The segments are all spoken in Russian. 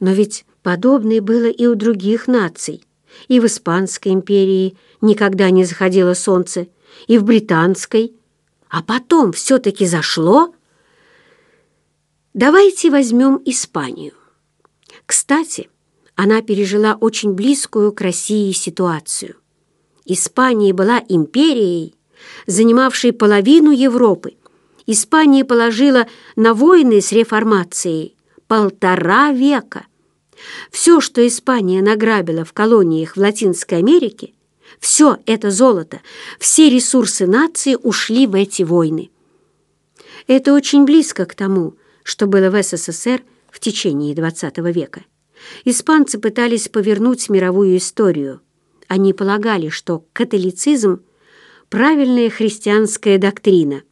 Но ведь подобное было и у других наций. И в Испанской империи никогда не заходило солнце, и в Британской. А потом все-таки зашло. Давайте возьмем Испанию. Кстати, она пережила очень близкую к России ситуацию. Испания была империей, занимавшей половину Европы. Испания положила на войны с реформацией полтора века. Все, что Испания награбила в колониях в Латинской Америке, все это золото, все ресурсы нации ушли в эти войны. Это очень близко к тому, что было в СССР в течение XX века. Испанцы пытались повернуть мировую историю. Они полагали, что католицизм – правильная христианская доктрина,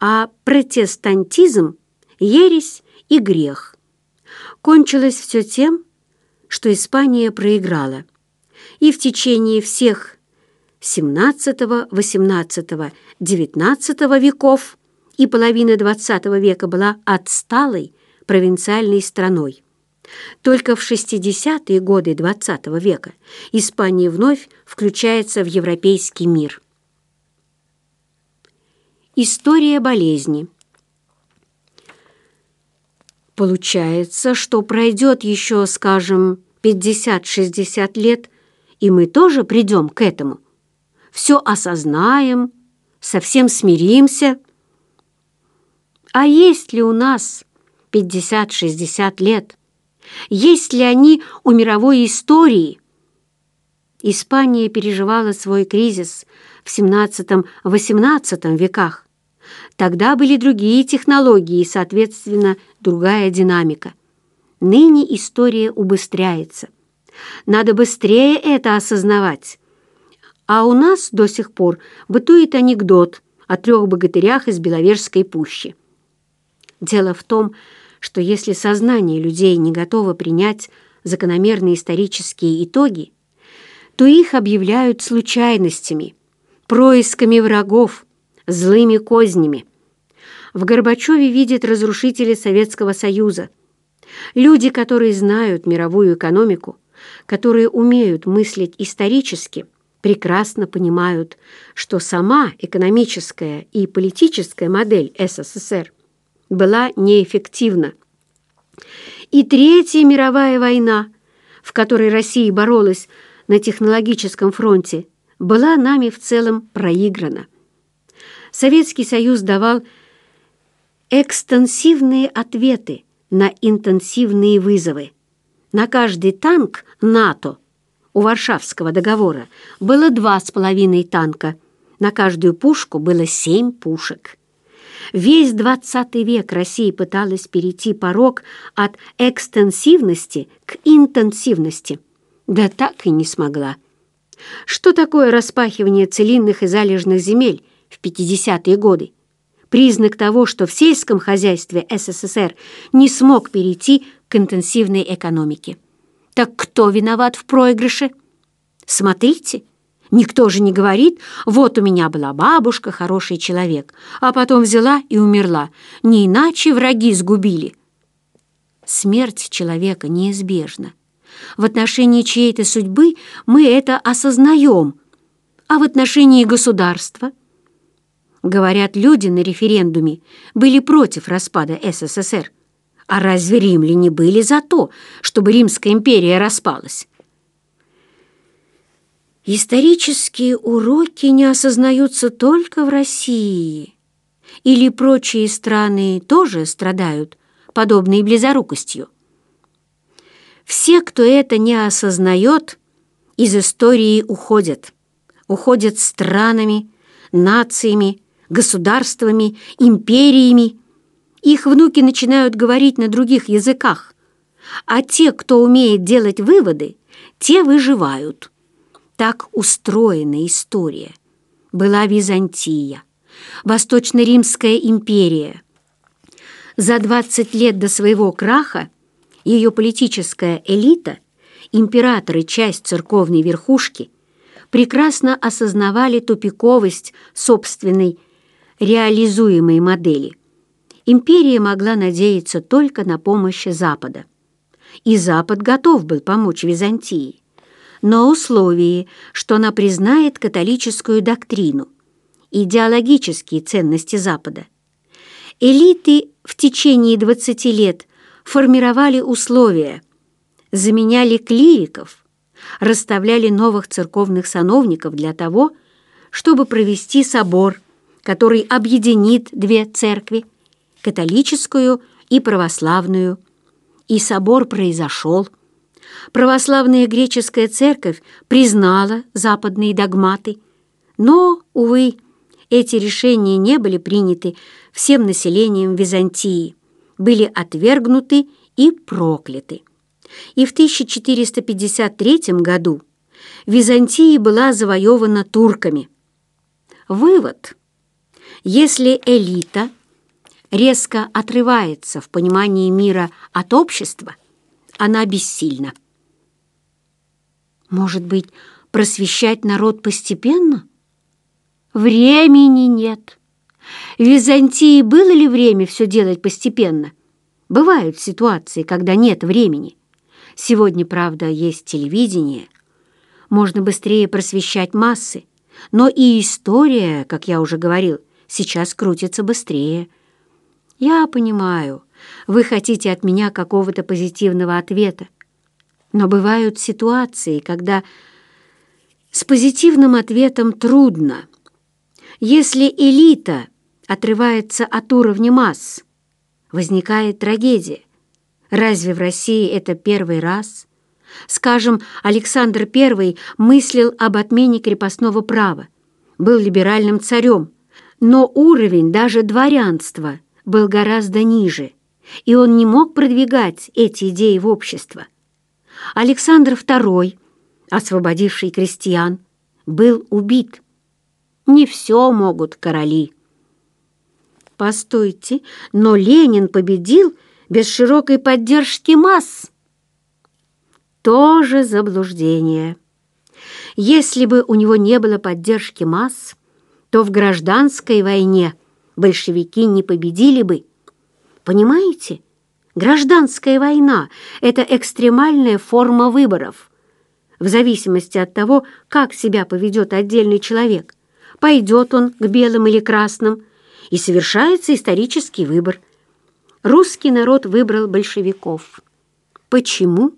а протестантизм – ересь и грех. Кончилось все тем, что Испания проиграла. И в течение всех XVII, XVIII, XIX веков и половины XX века была отсталой провинциальной страной. Только в 60-е годы XX века Испания вновь включается в европейский мир. История болезни Получается, что пройдет еще, скажем, 50-60 лет, и мы тоже придем к этому. Все осознаем, совсем смиримся. А есть ли у нас 50-60 лет? Есть ли они у мировой истории? Испания переживала свой кризис в XVII-XVIII веках. Тогда были другие технологии и, соответственно, другая динамика. Ныне история убыстряется. Надо быстрее это осознавать. А у нас до сих пор бытует анекдот о трех богатырях из Беловежской пущи. Дело в том, что если сознание людей не готово принять закономерные исторические итоги, то их объявляют случайностями, происками врагов, злыми кознями в Горбачеве видят разрушители Советского Союза. Люди, которые знают мировую экономику, которые умеют мыслить исторически, прекрасно понимают, что сама экономическая и политическая модель СССР была неэффективна. И Третья мировая война, в которой Россия боролась на технологическом фронте, была нами в целом проиграна. Советский Союз давал экстенсивные ответы на интенсивные вызовы. На каждый танк НАТО у Варшавского договора было два с половиной танка, на каждую пушку было семь пушек. Весь двадцатый век Россия пыталась перейти порог от экстенсивности к интенсивности, да так и не смогла. Что такое распахивание целинных и залежных земель в 50-е годы? признак того, что в сельском хозяйстве СССР не смог перейти к интенсивной экономике. Так кто виноват в проигрыше? Смотрите, никто же не говорит, вот у меня была бабушка, хороший человек, а потом взяла и умерла, не иначе враги сгубили. Смерть человека неизбежна. В отношении чьей-то судьбы мы это осознаем, а в отношении государства – Говорят, люди на референдуме были против распада СССР. А разве римляне были за то, чтобы Римская империя распалась? Исторические уроки не осознаются только в России. Или прочие страны тоже страдают подобной близорукостью? Все, кто это не осознает, из истории уходят. Уходят странами, нациями, государствами, империями. Их внуки начинают говорить на других языках, а те, кто умеет делать выводы, те выживают. Так устроена история. Была Византия, Восточно-Римская империя. За 20 лет до своего краха ее политическая элита, императоры, часть церковной верхушки, прекрасно осознавали тупиковость собственной реализуемой модели. Империя могла надеяться только на помощь Запада. и Запад готов был помочь Византии, но условии, что она признает католическую доктрину, идеологические ценности Запада. Элиты в течение 20 лет формировали условия, заменяли клириков, расставляли новых церковных сановников для того, чтобы провести собор, который объединит две церкви, католическую и православную. И собор произошел. Православная греческая церковь признала западные догматы, но, увы, эти решения не были приняты всем населением Византии, были отвергнуты и прокляты. И в 1453 году Византия была завоевана турками. Вывод. Если элита резко отрывается в понимании мира от общества, она бессильна. Может быть, просвещать народ постепенно? Времени нет. В Византии было ли время все делать постепенно? Бывают ситуации, когда нет времени. Сегодня, правда, есть телевидение. Можно быстрее просвещать массы, но и история, как я уже говорил, сейчас крутится быстрее. Я понимаю, вы хотите от меня какого-то позитивного ответа, но бывают ситуации, когда с позитивным ответом трудно. Если элита отрывается от уровня масс, возникает трагедия. Разве в России это первый раз? Скажем, Александр I мыслил об отмене крепостного права, был либеральным царем, но уровень даже дворянства был гораздо ниже, и он не мог продвигать эти идеи в общество. Александр II, освободивший крестьян, был убит. Не все могут короли. Постойте, но Ленин победил без широкой поддержки масс. Тоже заблуждение. Если бы у него не было поддержки масс, то в гражданской войне большевики не победили бы. Понимаете? Гражданская война — это экстремальная форма выборов. В зависимости от того, как себя поведет отдельный человек, пойдет он к белым или красным, и совершается исторический выбор. Русский народ выбрал большевиков. Почему?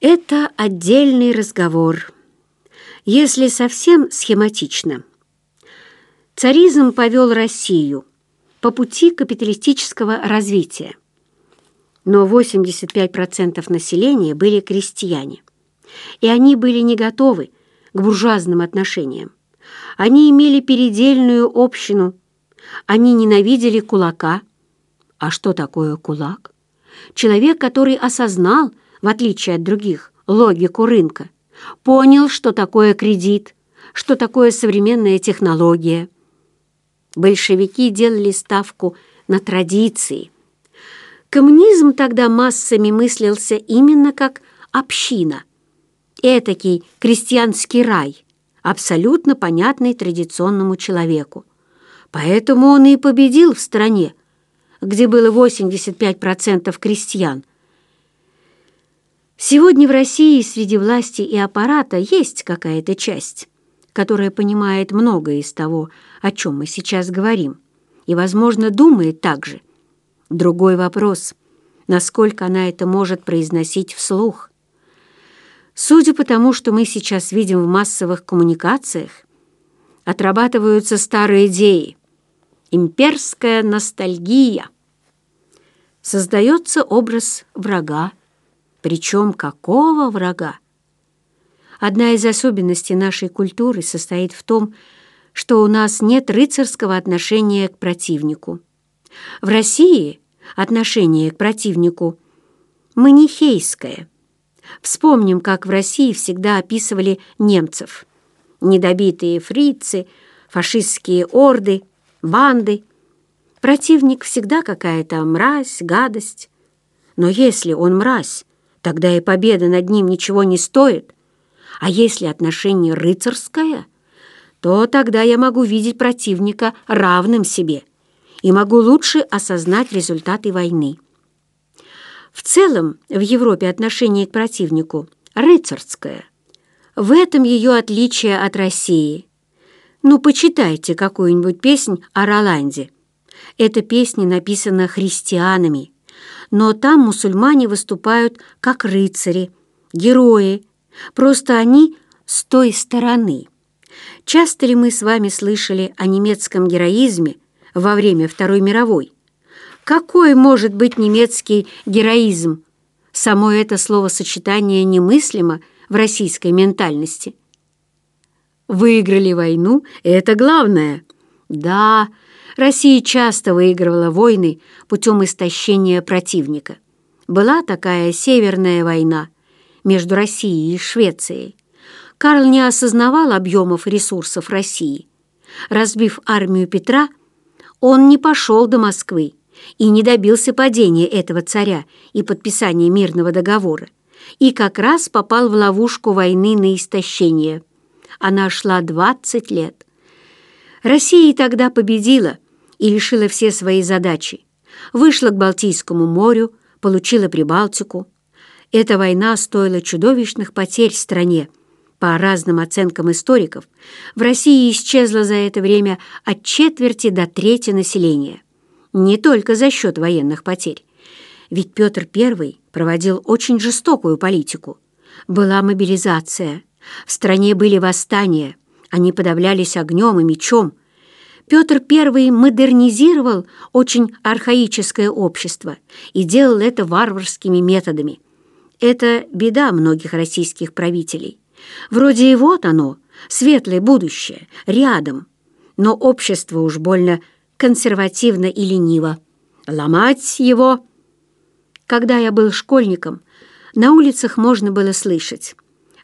Это отдельный разговор. Если совсем схематично, царизм повел Россию по пути капиталистического развития. Но 85% населения были крестьяне, и они были не готовы к буржуазным отношениям. Они имели передельную общину, они ненавидели кулака. А что такое кулак? Человек, который осознал, в отличие от других, логику рынка, понял, что такое кредит, что такое современная технология. Большевики делали ставку на традиции. Коммунизм тогда массами мыслился именно как община, этакий крестьянский рай, абсолютно понятный традиционному человеку. Поэтому он и победил в стране, где было 85% крестьян, Сегодня в России среди власти и аппарата есть какая-то часть, которая понимает многое из того, о чем мы сейчас говорим, и, возможно, думает так же. Другой вопрос — насколько она это может произносить вслух. Судя по тому, что мы сейчас видим в массовых коммуникациях, отрабатываются старые идеи. Имперская ностальгия. Создается образ врага, причем какого врага? Одна из особенностей нашей культуры состоит в том, что у нас нет рыцарского отношения к противнику. В России отношение к противнику манихейское. Вспомним, как в России всегда описывали немцев. Недобитые фрицы, фашистские орды, банды. Противник всегда какая-то мразь, гадость. Но если он мразь, Тогда и победа над ним ничего не стоит. А если отношение рыцарское, то тогда я могу видеть противника равным себе и могу лучше осознать результаты войны. В целом в Европе отношение к противнику рыцарское. В этом ее отличие от России. Ну, почитайте какую-нибудь песнь о Роланде. Эта песня написана христианами, но там мусульмане выступают как рыцари, герои, просто они с той стороны. Часто ли мы с вами слышали о немецком героизме во время Второй мировой? Какой может быть немецкий героизм? Само это словосочетание немыслимо в российской ментальности. Выиграли войну – это главное. Да, Россия часто выигрывала войны путем истощения противника. Была такая Северная война между Россией и Швецией. Карл не осознавал объемов ресурсов России. Разбив армию Петра, он не пошел до Москвы и не добился падения этого царя и подписания мирного договора, и как раз попал в ловушку войны на истощение. Она шла 20 лет. Россия тогда победила и решила все свои задачи. Вышла к Балтийскому морю, получила Прибалтику. Эта война стоила чудовищных потерь стране, по разным оценкам историков, в России исчезло за это время от четверти до трети населения. Не только за счет военных потерь. Ведь Петр I проводил очень жестокую политику. Была мобилизация, в стране были восстания, они подавлялись огнем и мечом. Петр I модернизировал очень архаическое общество и делал это варварскими методами. Это беда многих российских правителей. Вроде и вот оно, светлое будущее, рядом. Но общество уж больно консервативно и лениво. Ломать его... Когда я был школьником, на улицах можно было слышать.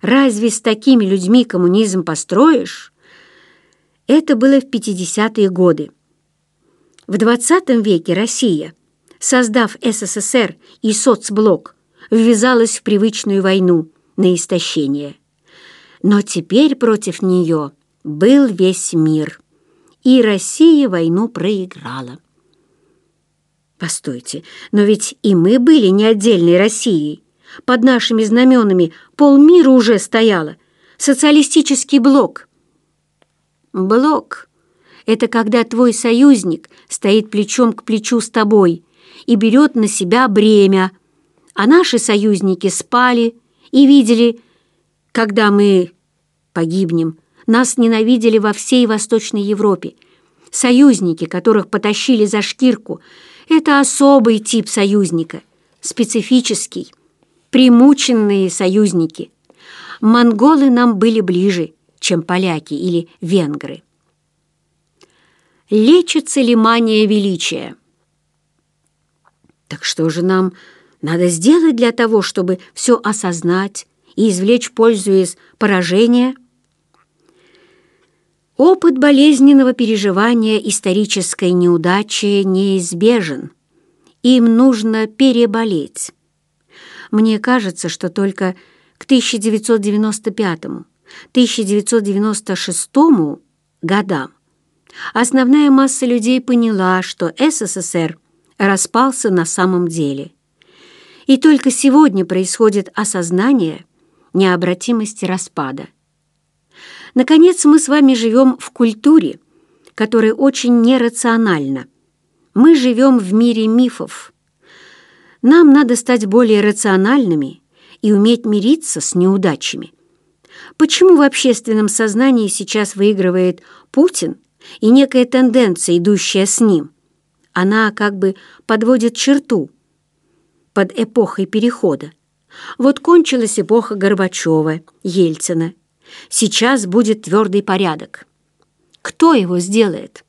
«Разве с такими людьми коммунизм построишь?» Это было в 50-е годы. В 20 веке Россия, создав СССР и соцблок, ввязалась в привычную войну на истощение. Но теперь против нее был весь мир, и Россия войну проиграла. Постойте, но ведь и мы были не отдельной Россией. Под нашими знаменами полмира уже стояло. Социалистический блок. Блок — это когда твой союзник стоит плечом к плечу с тобой и берет на себя бремя, а наши союзники спали и видели, когда мы погибнем, нас ненавидели во всей Восточной Европе. Союзники, которых потащили за шкирку, это особый тип союзника, специфический, примученные союзники. Монголы нам были ближе, чем поляки или венгры. Лечится ли мания величия? Так что же нам надо сделать для того, чтобы все осознать и извлечь пользу из поражения? Опыт болезненного переживания исторической неудачи неизбежен. Им нужно переболеть. Мне кажется, что только к 1995-1996 годам основная масса людей поняла, что СССР распался на самом деле – и только сегодня происходит осознание необратимости распада. Наконец, мы с вами живем в культуре, которая очень нерациональна. Мы живем в мире мифов. Нам надо стать более рациональными и уметь мириться с неудачами. Почему в общественном сознании сейчас выигрывает Путин и некая тенденция, идущая с ним? Она как бы подводит черту – под эпохой Перехода. Вот кончилась эпоха Горбачева, Ельцина. Сейчас будет твердый порядок. Кто его сделает?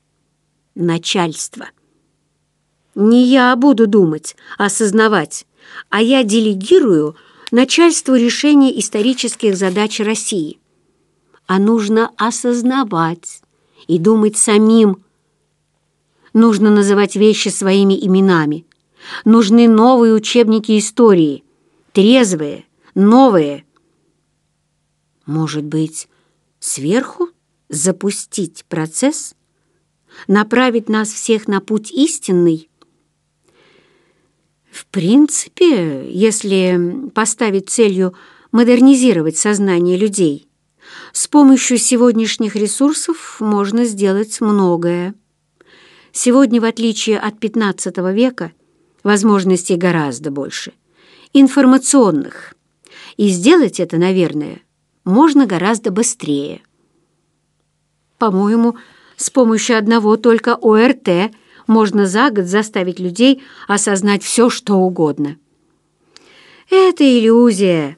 Начальство. Не я буду думать, осознавать, а я делегирую начальству решение исторических задач России. А нужно осознавать и думать самим. Нужно называть вещи своими именами, Нужны новые учебники истории, трезвые, новые. Может быть, сверху запустить процесс, направить нас всех на путь истинный? В принципе, если поставить целью модернизировать сознание людей, с помощью сегодняшних ресурсов можно сделать многое. Сегодня, в отличие от XV века, возможностей гораздо больше, информационных, и сделать это, наверное, можно гораздо быстрее. По-моему, с помощью одного только ОРТ можно за год заставить людей осознать все, что угодно. Это иллюзия,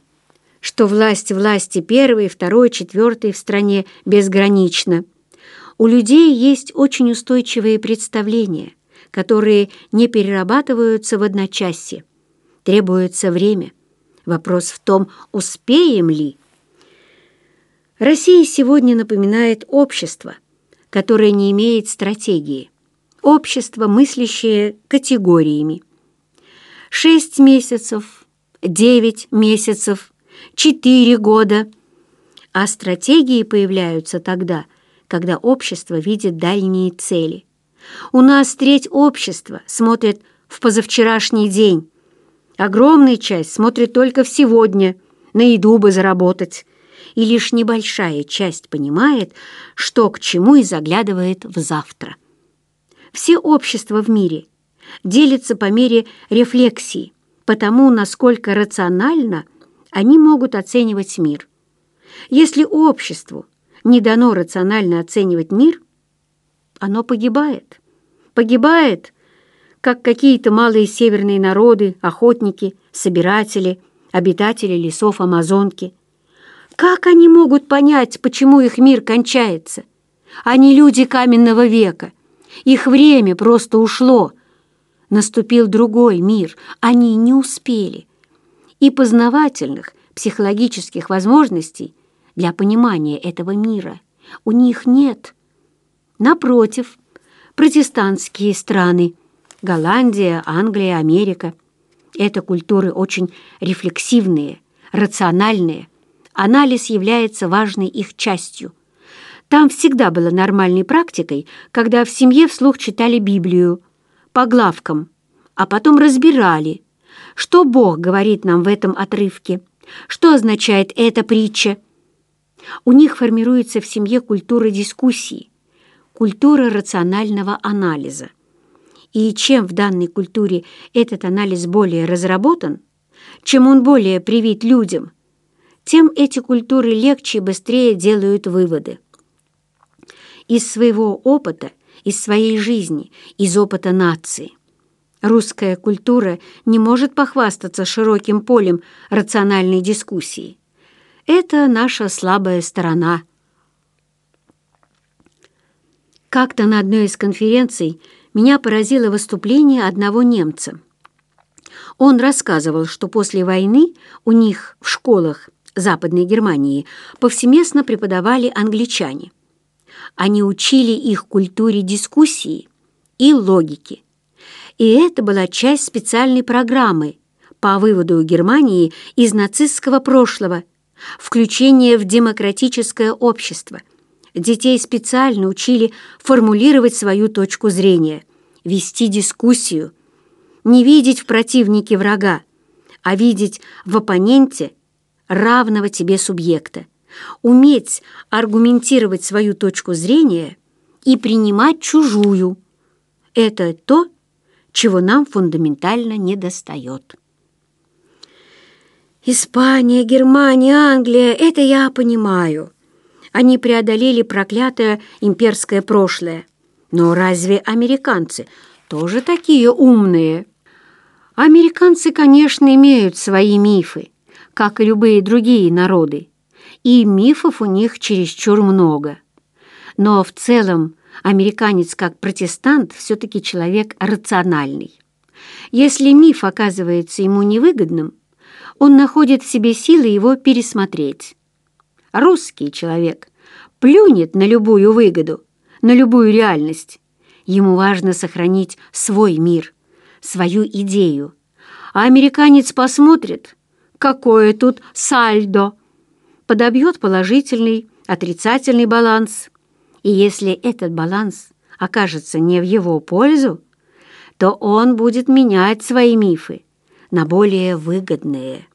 что власть власти первой, второй, четвертой в стране безгранична. У людей есть очень устойчивые представления, которые не перерабатываются в одночасье. Требуется время. Вопрос в том, успеем ли. Россия сегодня напоминает общество, которое не имеет стратегии. Общество, мыслящее категориями. Шесть месяцев, девять месяцев, четыре года. А стратегии появляются тогда, когда общество видит дальние цели. У нас треть общества смотрит в позавчерашний день. Огромная часть смотрит только в сегодня, на еду бы заработать и лишь небольшая часть понимает, что к чему и заглядывает в завтра. Все общества в мире делятся по мере рефлексии, потому насколько рационально они могут оценивать мир. Если обществу не дано рационально оценивать мир, оно погибает. Погибает, как какие-то малые северные народы, охотники, собиратели, обитатели лесов Амазонки – как они могут понять, почему их мир кончается? Они люди каменного века. Их время просто ушло. Наступил другой мир. Они не успели. И познавательных психологических возможностей для понимания этого мира у них нет. Напротив, протестантские страны, Голландия, Англия, Америка – это культуры очень рефлексивные, рациональные – анализ является важной их частью. Там всегда было нормальной практикой, когда в семье вслух читали Библию по главкам, а потом разбирали, что Бог говорит нам в этом отрывке, что означает эта притча. У них формируется в семье культура дискуссии, культура рационального анализа. И чем в данной культуре этот анализ более разработан, чем он более привит людям, тем эти культуры легче и быстрее делают выводы. Из своего опыта, из своей жизни, из опыта нации. Русская культура не может похвастаться широким полем рациональной дискуссии. Это наша слабая сторона. Как-то на одной из конференций меня поразило выступление одного немца. Он рассказывал, что после войны у них в школах Западной Германии повсеместно преподавали англичане. Они учили их культуре дискуссии и логики. И это была часть специальной программы по выводу Германии из нацистского прошлого, включение в демократическое общество. Детей специально учили формулировать свою точку зрения, вести дискуссию, не видеть в противнике врага, а видеть в оппоненте равного тебе субъекта, уметь аргументировать свою точку зрения и принимать чужую. Это то, чего нам фундаментально недостает. Испания, Германия, Англия — это я понимаю. Они преодолели проклятое имперское прошлое. Но разве американцы тоже такие умные? Американцы, конечно, имеют свои мифы как и любые другие народы, и мифов у них чересчур много. Но в целом американец как протестант все-таки человек рациональный. Если миф оказывается ему невыгодным, он находит в себе силы его пересмотреть. Русский человек плюнет на любую выгоду, на любую реальность. Ему важно сохранить свой мир, свою идею. А американец посмотрит, какое тут сальдо, подобьет положительный, отрицательный баланс. И если этот баланс окажется не в его пользу, то он будет менять свои мифы, на более выгодные.